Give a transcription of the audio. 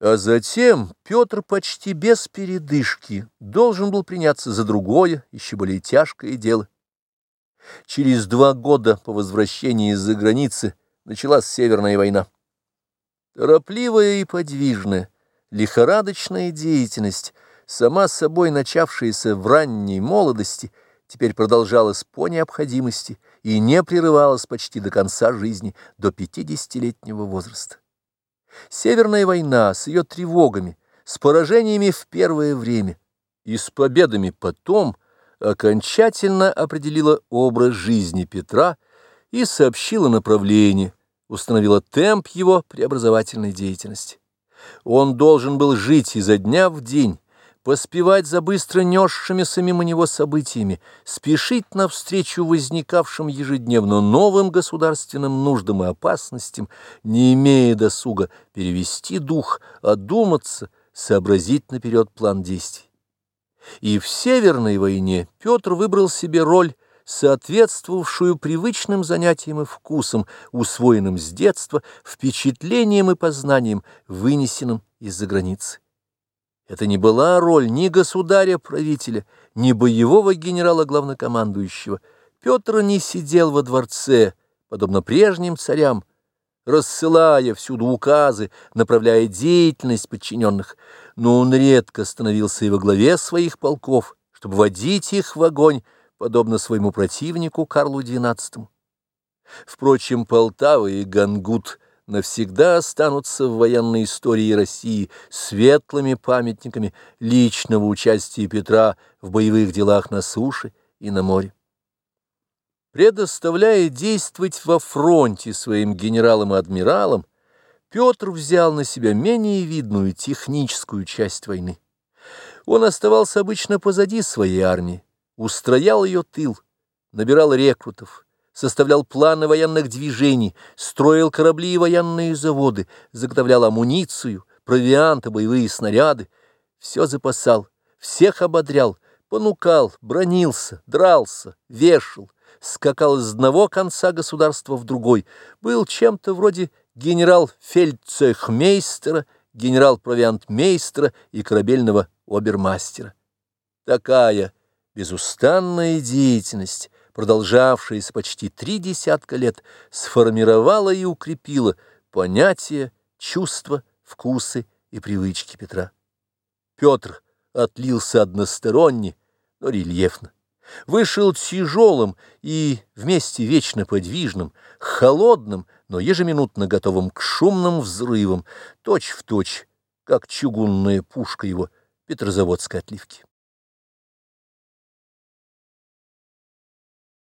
А затем Петр почти без передышки должен был приняться за другое, еще более тяжкое дело. Через два года по возвращении из-за границы началась Северная война. Торопливая и подвижная, лихорадочная деятельность, сама собой начавшаяся в ранней молодости, теперь продолжалась по необходимости и не прерывалась почти до конца жизни, до пятидесятилетнего возраста. Северная война с ее тревогами, с поражениями в первое время и с победами потом окончательно определила образ жизни Петра и сообщила направление, установила темп его преобразовательной деятельности. Он должен был жить изо дня в день, поспевать за быстро несшимися мимо него событиями, спешить навстречу возникавшим ежедневно новым государственным нуждам и опасностям, не имея досуга перевести дух, одуматься, сообразить наперед план действий. И в Северной войне Петр выбрал себе роль, соответствовавшую привычным занятиям и вкусам, усвоенным с детства, впечатлениям и познаниям, вынесенным из-за границы. Это не была роль ни государя-правителя, ни боевого генерала-главнокомандующего. Петр не сидел во дворце, подобно прежним царям, рассылая всюду указы, направляя деятельность подчиненных, но он редко становился и во главе своих полков, чтобы водить их в огонь, подобно своему противнику Карлу XII. Впрочем, Полтава и Гангут – навсегда останутся в военной истории России светлыми памятниками личного участия Петра в боевых делах на суше и на море. Предоставляя действовать во фронте своим генералам и адмиралам, Петр взял на себя менее видную техническую часть войны. Он оставался обычно позади своей армии, устроял ее тыл, набирал рекрутов, составлял планы военных движений, строил корабли и военные заводы, заготовлял амуницию, провианты, боевые снаряды, все запасал, всех ободрял, понукал, бронился, дрался, вешал, скакал из одного конца государства в другой, был чем-то вроде генерал-фельдцехмейстера, генерал-провиантмейстера и корабельного обермастера. Такая безустанная деятельность, продолжавшаяся почти три десятка лет, сформировала и укрепила понятия, чувства, вкусы и привычки Петра. Петр отлился односторонне, но рельефно. Вышел тяжелым и вместе вечно подвижным, холодным, но ежеминутно готовым к шумным взрывам, точь в точь, как чугунная пушка его петрозаводской отливки.